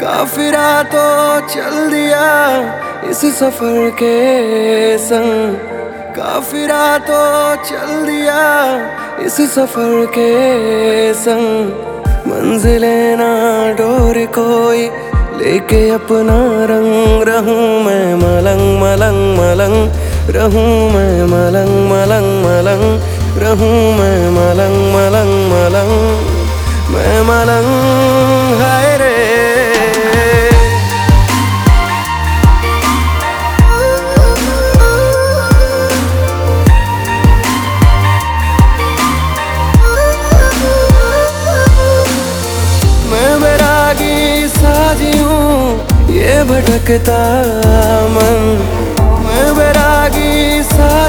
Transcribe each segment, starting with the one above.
काफिरा तो चल दिया इस सफ़र के संग। काफिरा तो चल दिया इस सफ़र के संग। मंजिले ना डोर कोई, लेके अपना रंग रहूँ मैं। मलंग मलंग मलंग। रहूँ मैं मलंग मलंग मलंग। रहूँ मैं मलंग मलंग मलंग। मैं मलंग, हाय रे। हूँ ये भटकता मन।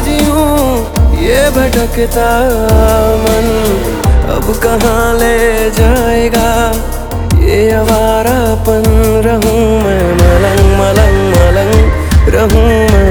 बैरागी हूँ, ये भटकता मन। अब कहाँ ले जाएगा? ये आवारापन रहूँ मैं, मलंग मलंग मलंग रहूँ मैं।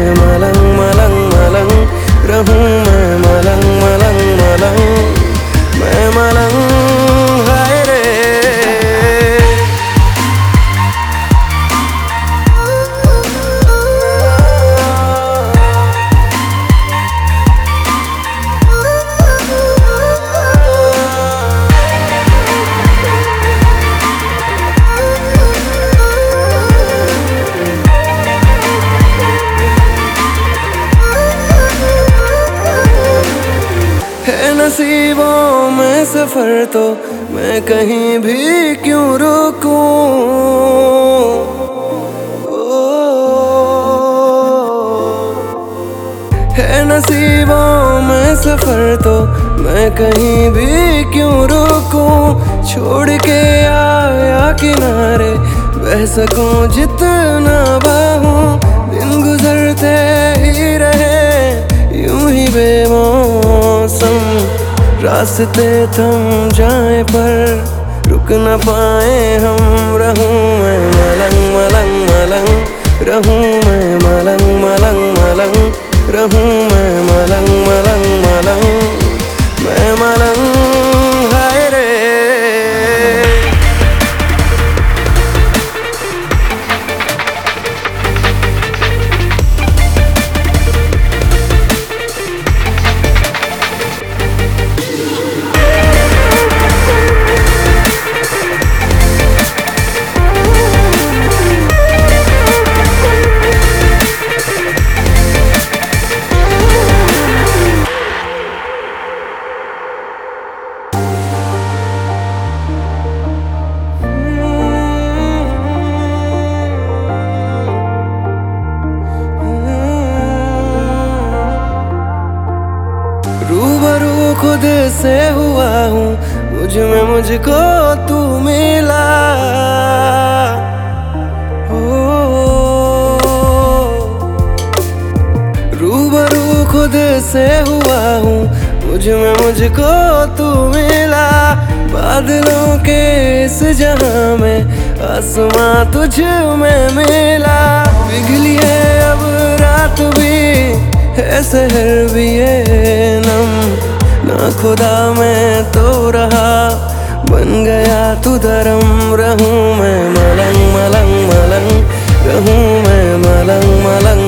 नसीबों में सफ़र तो मैं कहीं भी क्यों रुकूं? है नसीबों में सफ़र तो मैं कहीं भी क्यों रुकूं? छोड़ के आया किनारे, बह सकूँ जितना बाहूं। रास्ते थम जाए पर, रुक न पाए हम, रहूँ मैं मलंग मलंग मलंग, रहूँ मैं मलंग मलंग मलंग, रहूँ खुद से हुआ हूँ, मुझमें मुझको तू मिला। हो रूबरू खुद से हुआ हूँ, मुझमें मुझको तू मिला। बादलों के इस जहाँ में आसमां तुझ में मिला। पिघली है अब रात भी, है शहर भी है नम। ना खुदा मैं तो रहा। बन गया तू धर्म, रहूँ मैं मलंग मलंग मलंग। रहूँ मैं मलंग